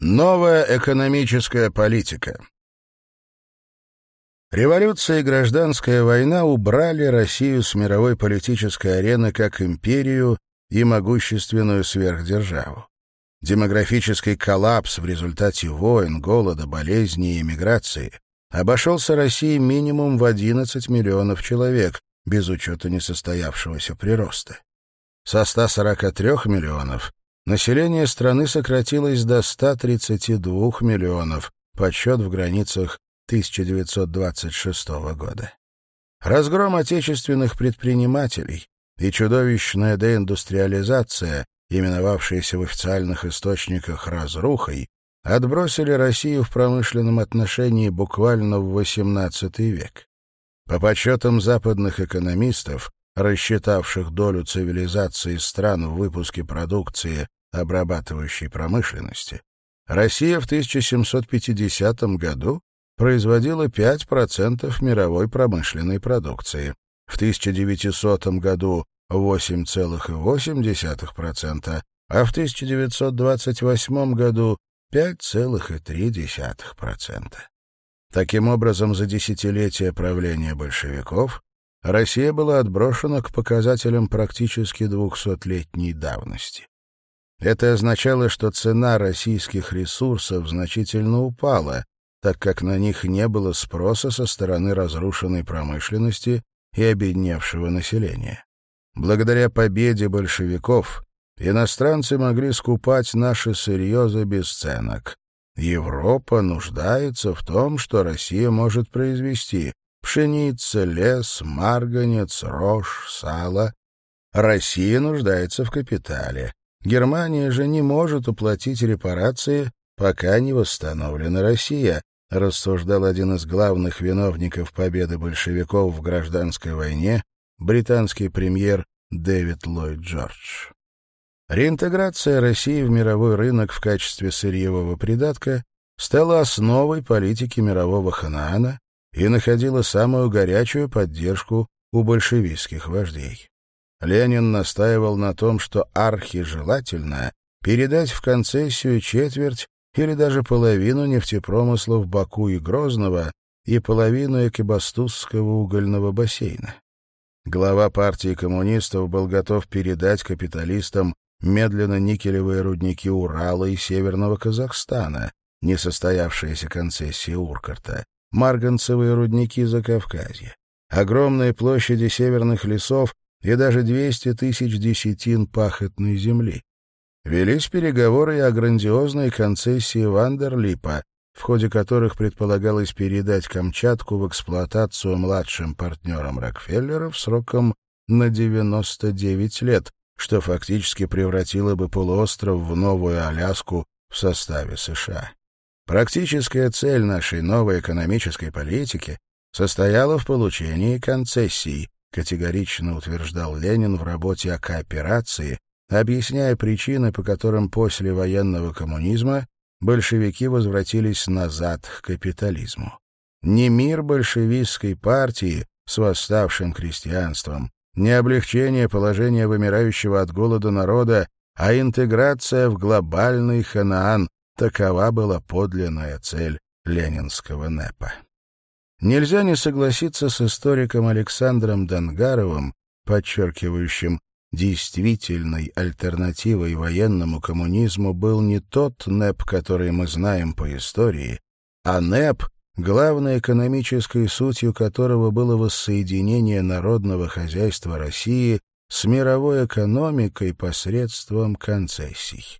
Новая экономическая политика. Революция и гражданская война убрали Россию с мировой политической арены как империю и могущественную сверхдержаву. Демографический коллапс в результате войн, голода, болезней и миграции обошелся России минимум в 11 миллионов человек, без учета несостоявшегося прироста. Со 143 миллионов Население страны сократилось до 132 миллионов, подсчет в границах 1926 года. Разгром отечественных предпринимателей и чудовищная деиндустриализация, именовавшаяся в официальных источниках «разрухой», отбросили Россию в промышленном отношении буквально в XVIII век. По подсчетам западных экономистов, рассчитавших долю цивилизации стран в выпуске продукции обрабатывающей промышленности, Россия в 1750 году производила 5% мировой промышленной продукции, в 1900 году 8,8%, а в 1928 году 5,3%. Таким образом, за десятилетие правления большевиков Россия была отброшена к показателям практически двухсотлетней давности. Это означало, что цена российских ресурсов значительно упала, так как на них не было спроса со стороны разрушенной промышленности и обедневшего населения. Благодаря победе большевиков иностранцы могли скупать наши сырье за бесценок. Европа нуждается в том, что Россия может произвести, Пшеница, лес, марганец, рожь, сало. Россия нуждается в капитале. Германия же не может уплатить репарации, пока не восстановлена Россия, рассуждал один из главных виновников победы большевиков в гражданской войне, британский премьер Дэвид Ллойд Джордж. Реинтеграция России в мировой рынок в качестве сырьевого придатка стала основой политики мирового Ханаана, и находила самую горячую поддержку у большевистских вождей. Ленин настаивал на том, что архижелательно передать в концессию четверть или даже половину нефтепромыслов Баку и Грозного и половину Экибастузского угольного бассейна. Глава партии коммунистов был готов передать капиталистам медленно никелевые рудники Урала и Северного Казахстана, не состоявшиеся концессии Уркарта, марганцевые рудники Закавказья, огромные площади северных лесов и даже 200 тысяч десятин пахотной земли. Велись переговоры о грандиозной концессии Вандерлипа, в ходе которых предполагалось передать Камчатку в эксплуатацию младшим партнерам Рокфеллеров сроком на 99 лет, что фактически превратило бы полуостров в новую Аляску в составе США. Практическая цель нашей новой экономической политики состояла в получении концессий, категорично утверждал Ленин в работе о кооперации, объясняя причины, по которым после военного коммунизма большевики возвратились назад к капитализму. Не мир большевистской партии с восставшим крестьянством, не облегчение положения вымирающего от голода народа, а интеграция в глобальный ханаан, Такова была подлинная цель ленинского НЭПа. Нельзя не согласиться с историком Александром Дангаровым, подчеркивающим, действительной альтернативой военному коммунизму был не тот НЭП, который мы знаем по истории, а НЭП, главной экономической сутью которого было воссоединение народного хозяйства России с мировой экономикой посредством концессий.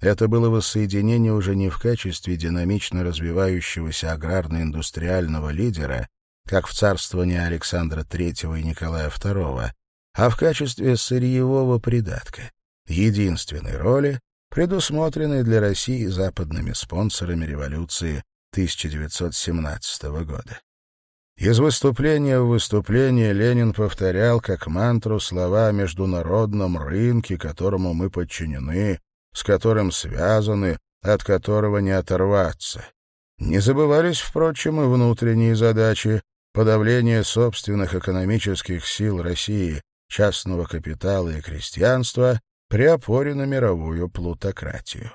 Это было воссоединение уже не в качестве динамично развивающегося аграрно-индустриального лидера, как в царствовании Александра III и Николая II, а в качестве сырьевого придатка, единственной роли, предусмотренной для России западными спонсорами революции 1917 года. Из выступления в выступление Ленин повторял как мантру слова о международном рынке, которому мы подчинены, с которым связаны, от которого не оторваться. Не забывались, впрочем, и внутренние задачи подавление собственных экономических сил России, частного капитала и крестьянства при опоре на мировую плутократию.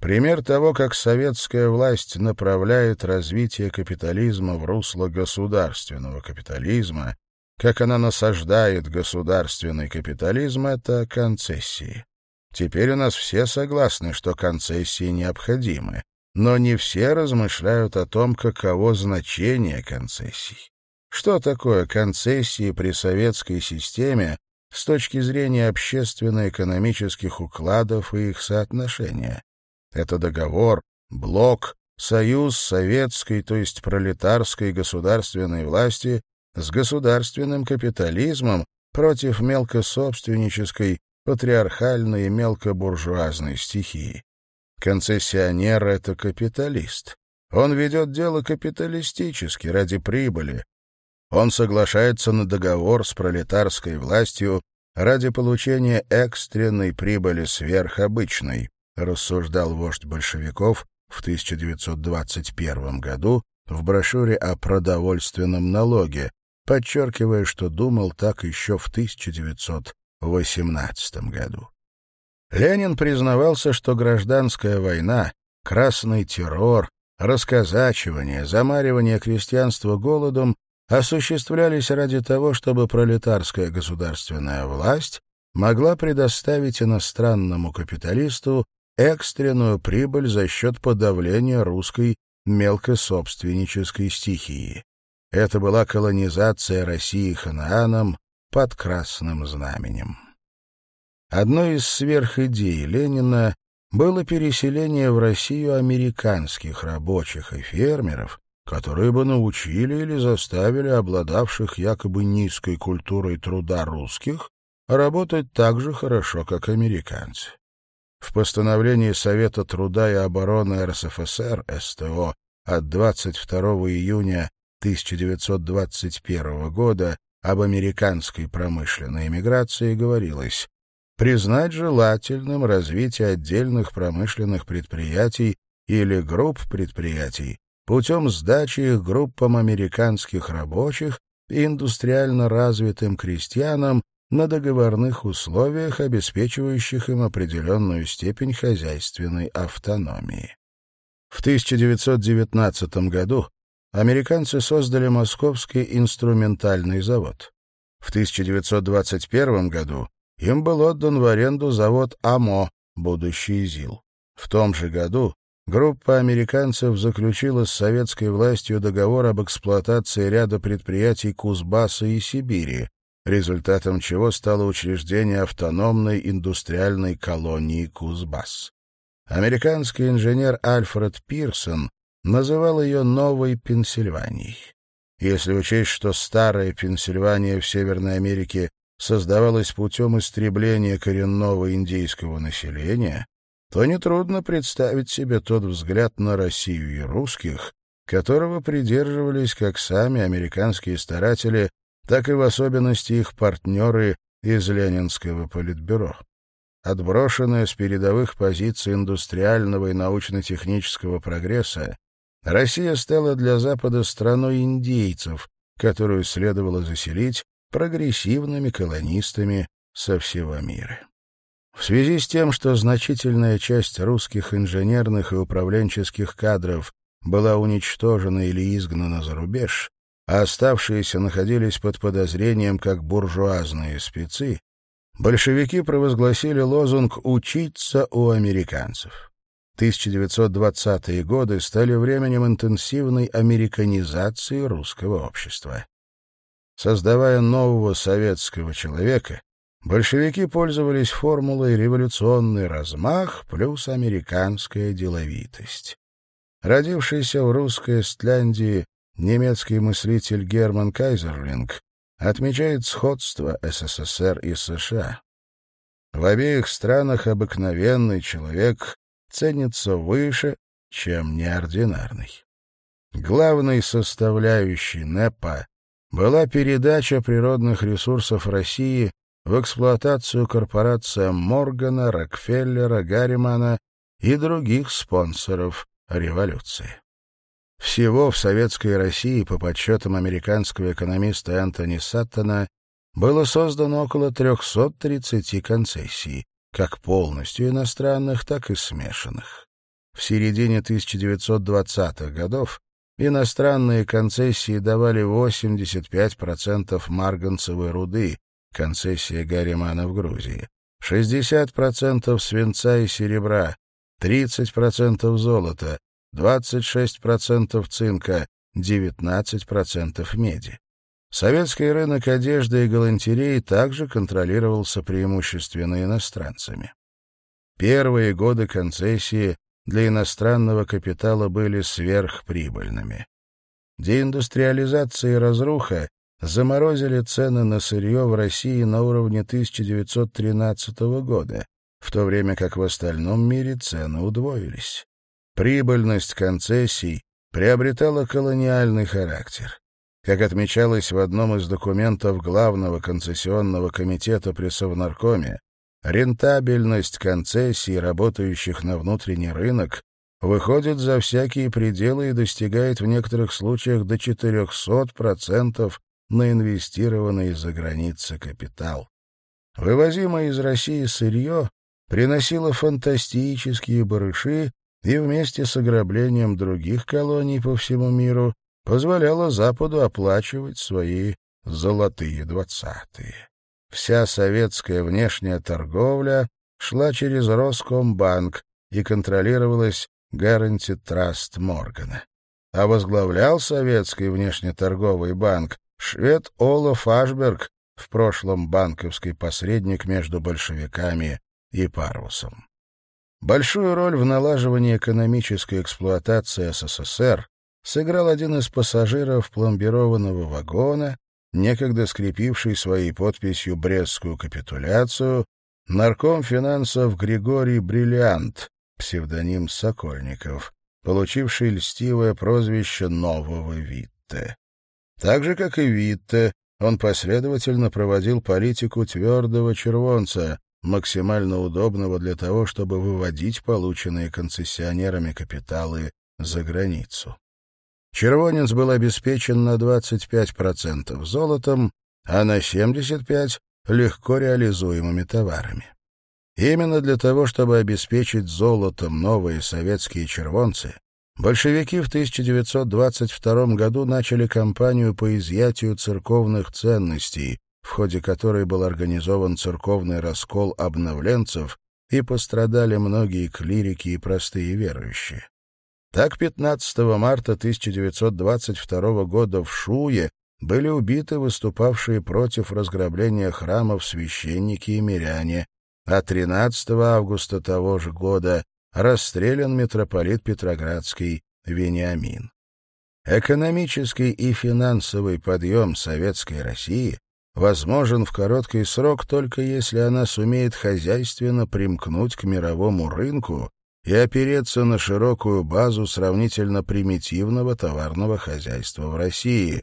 Пример того, как советская власть направляет развитие капитализма в русло государственного капитализма, как она насаждает государственный капитализм, это концессии. Теперь у нас все согласны, что концессии необходимы, но не все размышляют о том, каково значение концессий. Что такое концессии при советской системе с точки зрения общественно-экономических укладов и их соотношения? Это договор, блок, союз советской, то есть пролетарской государственной власти с государственным капитализмом против мелкособственнической патриархальной и мелкобуржуазной стихии. Концессионер — это капиталист. Он ведет дело капиталистически, ради прибыли. Он соглашается на договор с пролетарской властью ради получения экстренной прибыли сверхобычной, рассуждал вождь большевиков в 1921 году в брошюре о продовольственном налоге, подчеркивая, что думал так еще в 1921 18 году. Ленин признавался, что гражданская война, красный террор, расказачивание, замаривание крестьянства голодом осуществлялись ради того, чтобы пролетарская государственная власть могла предоставить иностранному капиталисту экстренную прибыль за счет подавления русской мелкособственнической стихии. Это была колонизация России ханааном, под красным знаменем. Одной из сверхидей Ленина было переселение в Россию американских рабочих и фермеров, которые бы научили или заставили обладавших якобы низкой культурой труда русских работать так же хорошо, как американцы. В постановлении Совета труда и обороны РСФСР СТО от 22 июня 1921 года об американской промышленной эмиграции говорилось признать желательным развитие отдельных промышленных предприятий или групп предприятий путем сдачи их группам американских рабочих и индустриально развитым крестьянам на договорных условиях, обеспечивающих им определенную степень хозяйственной автономии. В 1919 году американцы создали Московский инструментальный завод. В 1921 году им был отдан в аренду завод АМО, будущий ЗИЛ. В том же году группа американцев заключила с советской властью договор об эксплуатации ряда предприятий Кузбасса и Сибири, результатом чего стало учреждение автономной индустриальной колонии Кузбасс. Американский инженер Альфред Пирсон называл ее «Новой Пенсильванией». Если учесть, что старая Пенсильвания в Северной Америке создавалась путем истребления коренного индейского населения, то нетрудно представить себе тот взгляд на Россию и русских, которого придерживались как сами американские старатели, так и в особенности их партнеры из Ленинского политбюро. Отброшенная с передовых позиций индустриального и научно-технического прогресса, Россия стала для Запада страной индейцев, которую следовало заселить прогрессивными колонистами со всего мира. В связи с тем, что значительная часть русских инженерных и управленческих кадров была уничтожена или изгнана за рубеж, а оставшиеся находились под подозрением как буржуазные спецы, большевики провозгласили лозунг «учиться у американцев». 1920-е годы стали временем интенсивной американизации русского общества. Создавая нового советского человека, большевики пользовались формулой «революционный размах плюс американская деловитость». Родившийся в русской Эстляндии немецкий мыслитель Герман Кайзерлинг отмечает сходство СССР и США. В обеих странах обыкновенный человек ценится выше, чем неординарный. Главной составляющей НЭПа была передача природных ресурсов России в эксплуатацию корпорациям Моргана, Рокфеллера, Гарримана и других спонсоров революции. Всего в Советской России, по подсчетам американского экономиста Энтони Саттона, было создано около 330 концессий, как полностью иностранных, так и смешанных. В середине 1920-х годов иностранные концессии давали 85% марганцевой руды, концессия Гаримана в Грузии, 60% свинца и серебра, 30% золота, 26% цинка, 19% меди. Советский рынок одежды и галантереи также контролировался преимущественно иностранцами. Первые годы концессии для иностранного капитала были сверхприбыльными. Деиндустриализация и разруха заморозили цены на сырье в России на уровне 1913 года, в то время как в остальном мире цены удвоились. Прибыльность концессий приобретала колониальный характер. Как отмечалось в одном из документов Главного концессионного комитета при Совнаркоме, рентабельность концессий, работающих на внутренний рынок, выходит за всякие пределы и достигает в некоторых случаях до 400% на инвестированный из-за границы капитал. Вывозимое из России сырье приносило фантастические барыши и вместе с ограблением других колоний по всему миру позволяло Западу оплачивать свои золотые двадцатые. Вся советская внешняя торговля шла через Роскомбанк и контролировалась Guarantee Траст Моргана. А возглавлял советский внешнеторговый банк швед Олаф Ашберг, в прошлом банковский посредник между большевиками и Парусом. Большую роль в налаживании экономической эксплуатации СССР сыграл один из пассажиров пломбированного вагона, некогда скрепивший своей подписью Брестскую капитуляцию, нарком финансов Григорий Бриллиант, псевдоним Сокольников, получивший льстивое прозвище «Нового Витте». Так же, как и Витте, он последовательно проводил политику твердого червонца, максимально удобного для того, чтобы выводить полученные концессионерами капиталы за границу. Червонец был обеспечен на 25% золотом, а на 75% легко реализуемыми товарами. Именно для того, чтобы обеспечить золотом новые советские червонцы, большевики в 1922 году начали кампанию по изъятию церковных ценностей, в ходе которой был организован церковный раскол обновленцев и пострадали многие клирики и простые верующие. Так 15 марта 1922 года в Шуе были убиты выступавшие против разграбления храмов священники и миряне, а 13 августа того же года расстрелян митрополит Петроградский Вениамин. Экономический и финансовый подъем советской России возможен в короткий срок только если она сумеет хозяйственно примкнуть к мировому рынку и опереться на широкую базу сравнительно примитивного товарного хозяйства в России.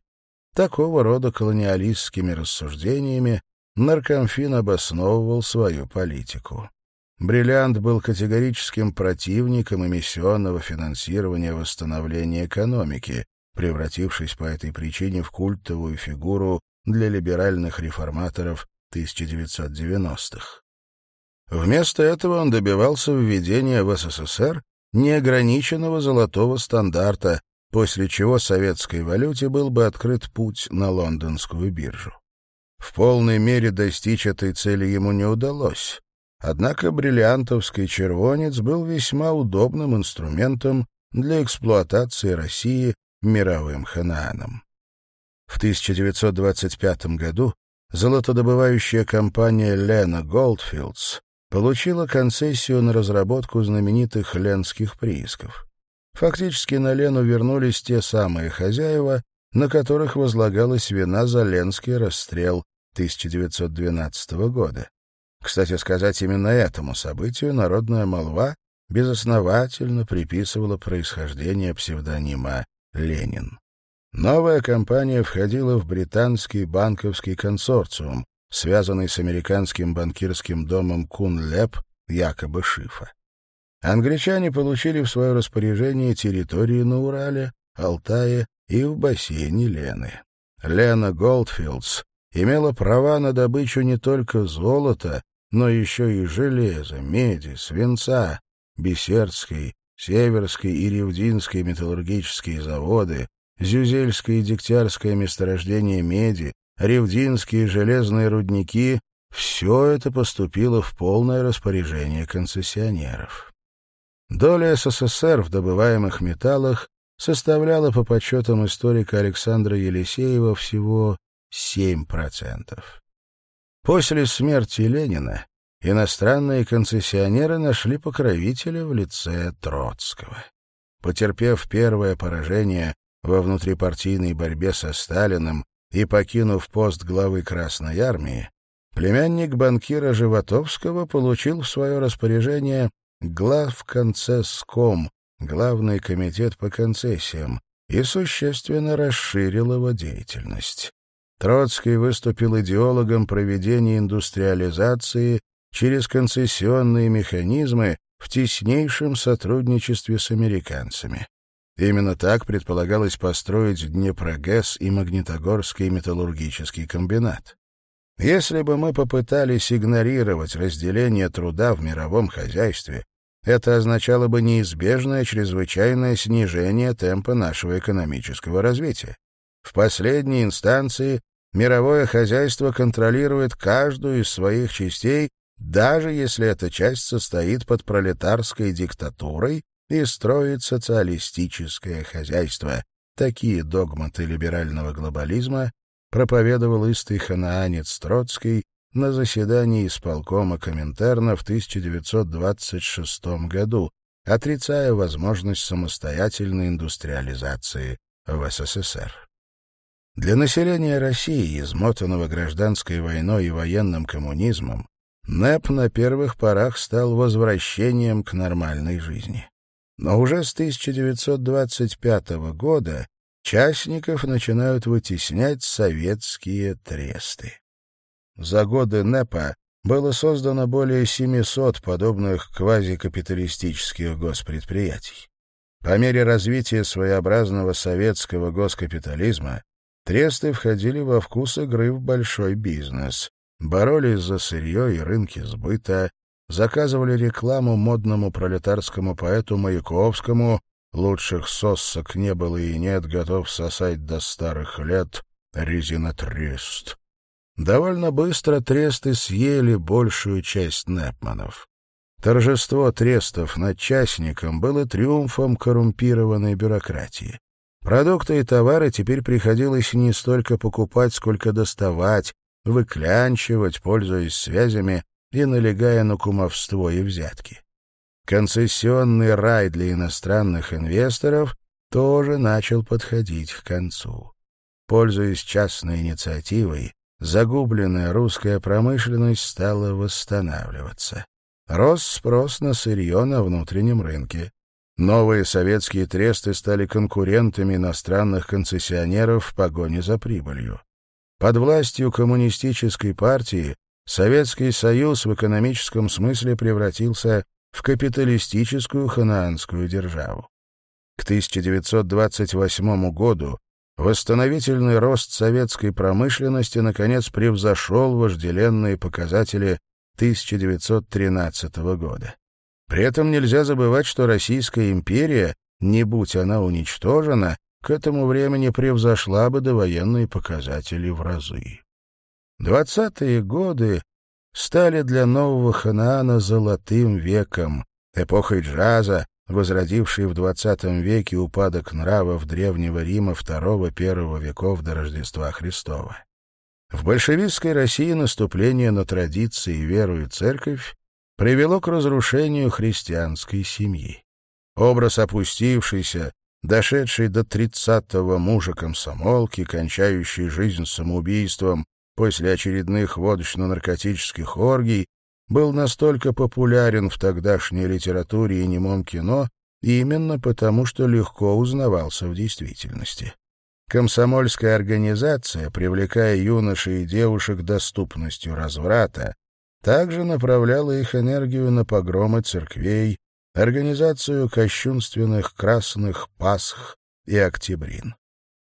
Такого рода колониалистскими рассуждениями Наркомфин обосновывал свою политику. Бриллиант был категорическим противником эмиссионного финансирования восстановления экономики, превратившись по этой причине в культовую фигуру для либеральных реформаторов 1990-х. Вместо этого он добивался введения в СССР неограниченного золотого стандарта, после чего советской валюте был бы открыт путь на лондонскую биржу. В полной мере достичь этой цели ему не удалось. Однако бриллиантовский червонец был весьма удобным инструментом для эксплуатации России мировым ханааном. В 1925 году золотодобывающая компания «Лена Голдфилдс» получила концессию на разработку знаменитых ленских приисков. Фактически на Лену вернулись те самые хозяева, на которых возлагалась вина за ленский расстрел 1912 года. Кстати сказать, именно этому событию народная молва безосновательно приписывала происхождение псевдонима «Ленин». Новая компания входила в британский банковский консорциум, связанный с американским банкирским домом Кунлеп, якобы Шифа. Англичане получили в свое распоряжение территории на Урале, Алтае и в бассейне Лены. Лена Голдфилдс имела права на добычу не только золота, но еще и железа, меди, свинца, бесердской, северской и ревдинской металлургические заводы, зюзельское и дегтярское месторождение меди, ревдинские железные рудники — все это поступило в полное распоряжение концессионеров. Доля СССР в добываемых металлах составляла по подсчетам историка Александра Елисеева всего 7%. После смерти Ленина иностранные концессионеры нашли покровителя в лице Троцкого. Потерпев первое поражение во внутрипартийной борьбе со Сталиным и, покинув пост главы Красной Армии, племянник банкира Животовского получил в свое распоряжение главконцесском, главный комитет по концессиям, и существенно расширил его деятельность. Троцкий выступил идеологом проведения индустриализации через концессионные механизмы в теснейшем сотрудничестве с американцами. Именно так предполагалось построить в Днепрогэс и Магнитогорский металлургический комбинат. Если бы мы попытались игнорировать разделение труда в мировом хозяйстве, это означало бы неизбежное чрезвычайное снижение темпа нашего экономического развития. В последней инстанции мировое хозяйство контролирует каждую из своих частей, даже если эта часть состоит под пролетарской диктатурой и строит социалистическое хозяйство. Такие догматы либерального глобализма проповедовал истый ханаанец Троцкий на заседании исполкома Коминтерна в 1926 году, отрицая возможность самостоятельной индустриализации в СССР. Для населения России, измотанного гражданской войной и военным коммунизмом, НЭП на первых порах стал возвращением к нормальной жизни. Но уже с 1925 года частников начинают вытеснять советские тресты. За годы НЭПа было создано более 700 подобных квазикапиталистических госпредприятий. По мере развития своеобразного советского госкапитализма тресты входили во вкус игры в большой бизнес, боролись за сырье и рынки сбыта, заказывали рекламу модному пролетарскому поэту Маяковскому «Лучших сосок не было и нет, готов сосать до старых лет резинотрест». Довольно быстро тресты съели большую часть Непманов. Торжество трестов над частником было триумфом коррумпированной бюрократии. Продукты и товары теперь приходилось не столько покупать, сколько доставать, выклянчивать, пользуясь связями и налегая на кумовство и взятки. Концессионный рай для иностранных инвесторов тоже начал подходить к концу. Пользуясь частной инициативой, загубленная русская промышленность стала восстанавливаться. Рос спрос на сырье на внутреннем рынке. Новые советские тресты стали конкурентами иностранных концессионеров в погоне за прибылью. Под властью коммунистической партии Советский Союз в экономическом смысле превратился в капиталистическую ханаанскую державу. К 1928 году восстановительный рост советской промышленности наконец превзошел вожделенные показатели 1913 года. При этом нельзя забывать, что Российская империя, не будь она уничтожена, к этому времени превзошла бы довоенные показатели в разы. Двадцатые годы стали для нового Ханаана золотым веком, эпохой джаза, возродившей в двадцатом веке упадок нравов Древнего Рима второго первого веков до Рождества Христова. В большевистской России наступление на традиции, веру и церковь привело к разрушению христианской семьи. Образ опустившийся, дошедший до тридцатого мужа комсомолки, кончающий жизнь самоубийством, после очередных водочно-наркотических оргий, был настолько популярен в тогдашней литературе и немом кино именно потому, что легко узнавался в действительности. Комсомольская организация, привлекая юношей и девушек доступностью разврата, также направляла их энергию на погромы церквей, организацию кощунственных красных Пасх и Октябрин.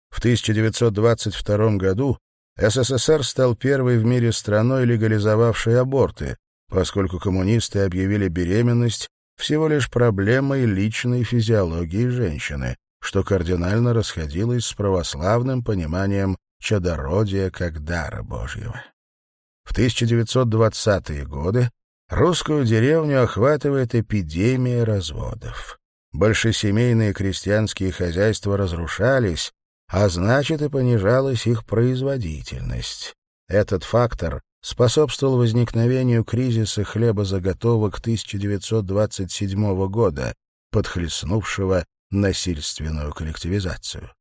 В 1922 году СССР стал первой в мире страной, легализовавшей аборты, поскольку коммунисты объявили беременность всего лишь проблемой личной физиологии женщины, что кардинально расходилось с православным пониманием чадородия как дара Божьего. В 1920-е годы русскую деревню охватывает эпидемия разводов. Большесемейные крестьянские хозяйства разрушались, а значит и понижалась их производительность. Этот фактор способствовал возникновению кризиса хлебозаготовок 1927 года, подхлестнувшего насильственную коллективизацию.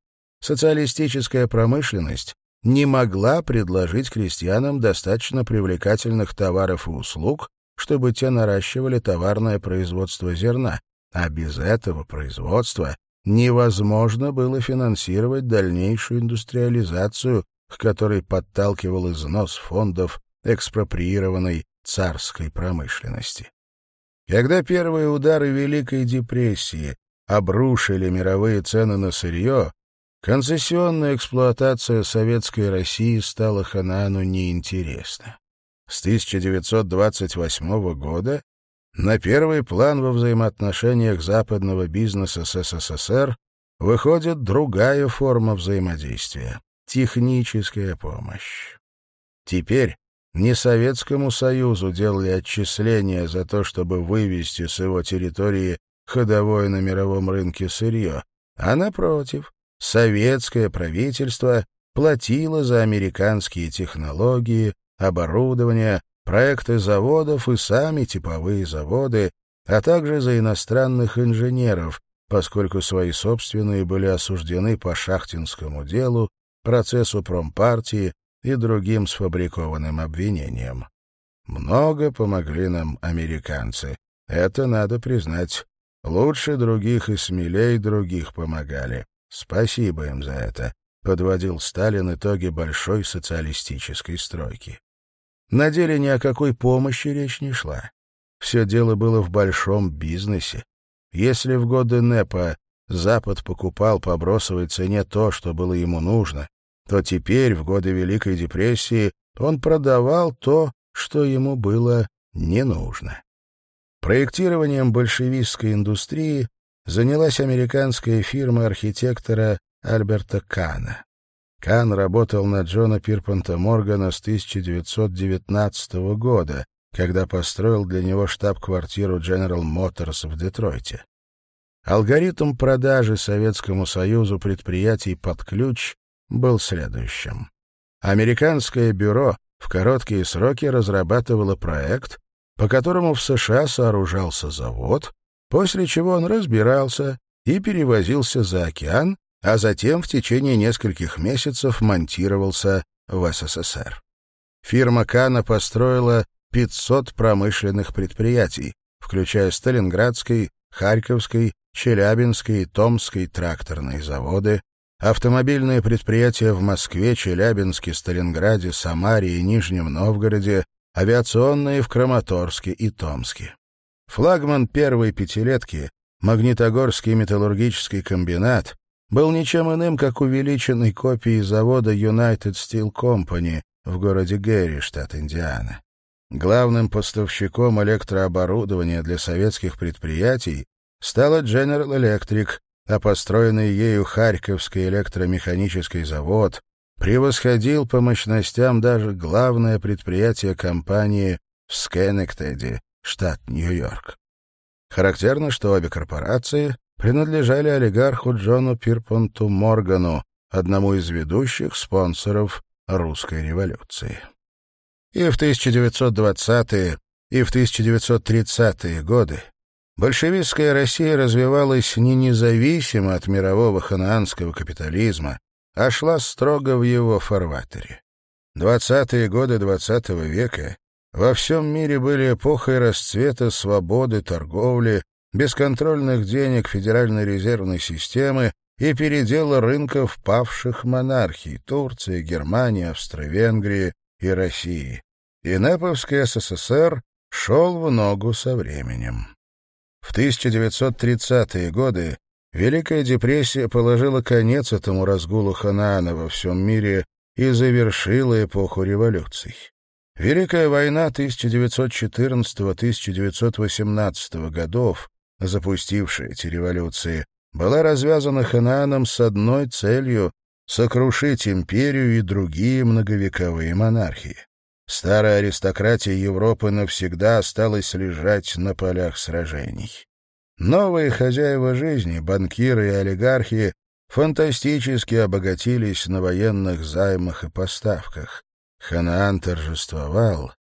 Социалистическая промышленность не могла предложить крестьянам достаточно привлекательных товаров и услуг, чтобы те наращивали товарное производство зерна, а без этого производства невозможно было финансировать дальнейшую индустриализацию, к которой подталкивал износ фондов экспроприированной царской промышленности. Когда первые удары Великой депрессии обрушили мировые цены на сырье, концессионная эксплуатация советской России стала Ханану неинтересна. С 1928 года на первый план во взаимоотношениях западного бизнеса с СССР выходит другая форма взаимодействия — техническая помощь. Теперь не Советскому Союзу делали отчисления за то, чтобы вывести с его территории ходовое на мировом рынке сырье, а, напротив, советское правительство платило за американские технологии, оборудование, проекты заводов и сами типовые заводы, а также за иностранных инженеров, поскольку свои собственные были осуждены по шахтинскому делу, процессу промпартии и другим сфабрикованным обвинениям. Много помогли нам американцы. Это надо признать. Лучше других и смелее других помогали. Спасибо им за это, — подводил Сталин итоги большой социалистической стройки. На деле ни о какой помощи речь не шла. Все дело было в большом бизнесе. Если в годы НЭПа Запад покупал по бросовой цене то, что было ему нужно, то теперь, в годы Великой депрессии, он продавал то, что ему было не нужно. Проектированием большевистской индустрии занялась американская фирма архитектора Альберта Кана. Кан работал на Джона Пирпанта Моргана с 1919 года, когда построил для него штаб-квартиру General Motors в Детройте. Алгоритм продажи Советскому Союзу предприятий под ключ был следующим. Американское бюро в короткие сроки разрабатывало проект, по которому в США сооружался завод, после чего он разбирался и перевозился за океан а затем в течение нескольких месяцев монтировался в СССР. Фирма Кана построила 500 промышленных предприятий, включая Сталинградский, Харьковский, Челябинский и Томский тракторные заводы, автомобильные предприятия в Москве, Челябинске, Сталинграде, Самаре и Нижнем Новгороде, авиационные в Краматорске и Томске. Флагман первой пятилетки, Магнитогорский металлургический комбинат, был ничем иным, как увеличенной копией завода United Steel Company в городе Гэри, штат Индиана. Главным поставщиком электрооборудования для советских предприятий стала General Electric, а построенный ею Харьковский электромеханический завод превосходил по мощностям даже главное предприятие компании в Скенектеде, штат Нью-Йорк. Характерно, что обе корпорации принадлежали олигарху Джону Пирпонту Моргану, одному из ведущих спонсоров русской революции. И в 1920-е, и в 1930-е годы большевистская Россия развивалась не независимо от мирового ханаанского капитализма, а шла строго в его фарватере. Двадцатые годы XX века во всем мире были эпохой расцвета свободы торговли бесконтрольных денег Федеральной резервной системы и передела рынков павших монархий Турции, Германии, Австро-Венгрии и России. И Неповский СССР шел в ногу со временем. В 1930-е годы Великая депрессия положила конец этому разгулу Ханаана во всем мире и завершила эпоху революций. Великая война 1914-1918 годов запустившая эти революции, была развязана Ханааном с одной целью — сокрушить империю и другие многовековые монархии. Старая аристократия Европы навсегда осталась лежать на полях сражений. Новые хозяева жизни, банкиры и олигархи, фантастически обогатились на военных займах и поставках. Ханаан торжествовал —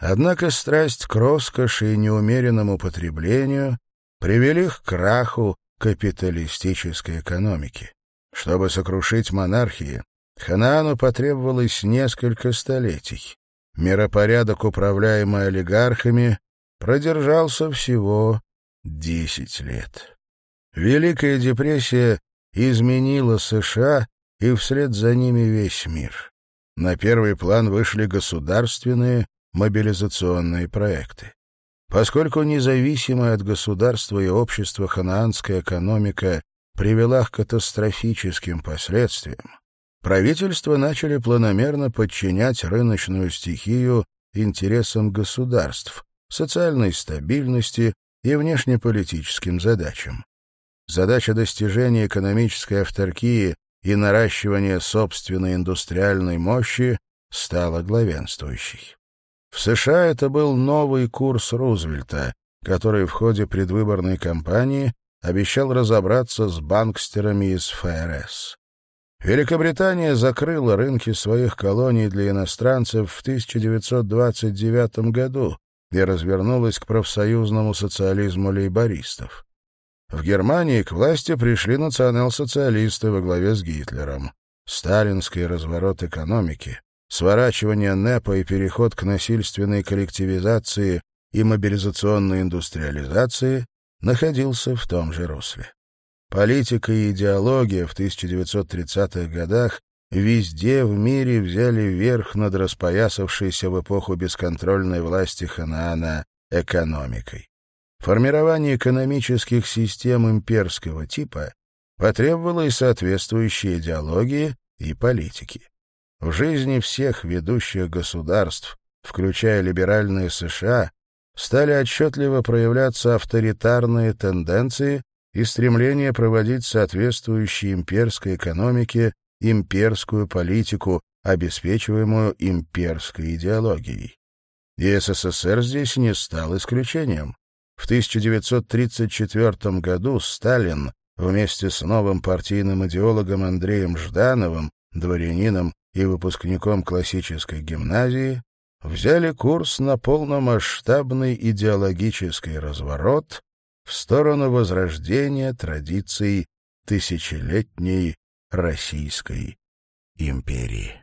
Однако страсть к роскоши и неумеренному потреблению привели к краху капиталистической экономики. Чтобы сокрушить монархии, Ханаану потребовалось несколько столетий. Миропорядок, управляемый олигархами, продержался всего 10 лет. Великая депрессия изменила США и вслед за ними весь мир. На первый план вышли государственные мобилизационные проекты. Поскольку независимая от государства и общества ханаанская экономика привела к катастрофическим последствиям, правительства начали планомерно подчинять рыночную стихию интересам государств, социальной стабильности и внешнеполитическим задачам. Задача достижения экономической авторкии и наращивания собственной индустриальной мощи стала главенствующей. В США это был новый курс Рузвельта, который в ходе предвыборной кампании обещал разобраться с банкстерами из ФРС. Великобритания закрыла рынки своих колоний для иностранцев в 1929 году и развернулась к профсоюзному социализму лейбористов. В Германии к власти пришли национал-социалисты во главе с Гитлером. Сталинский разворот экономики сворачивание НЭПа и переход к насильственной коллективизации и мобилизационной индустриализации находился в том же русле. Политика и идеология в 1930-х годах везде в мире взяли верх над распоясавшейся в эпоху бесконтрольной власти Ханаана экономикой. Формирование экономических систем имперского типа потребовало и соответствующей идеологии и политики. В жизни всех ведущих государств, включая либеральные США, стали отчетливо проявляться авторитарные тенденции и стремление проводить соответствующие имперской экономике имперскую политику, обеспечиваемую имперской идеологией. И СССР здесь не стал исключением. В 1934 году Сталин вместе с новым партийным идеологом Андреем Ждановым, дворянином, и выпускником классической гимназии, взяли курс на полномасштабный идеологический разворот в сторону возрождения традиций тысячелетней Российской империи.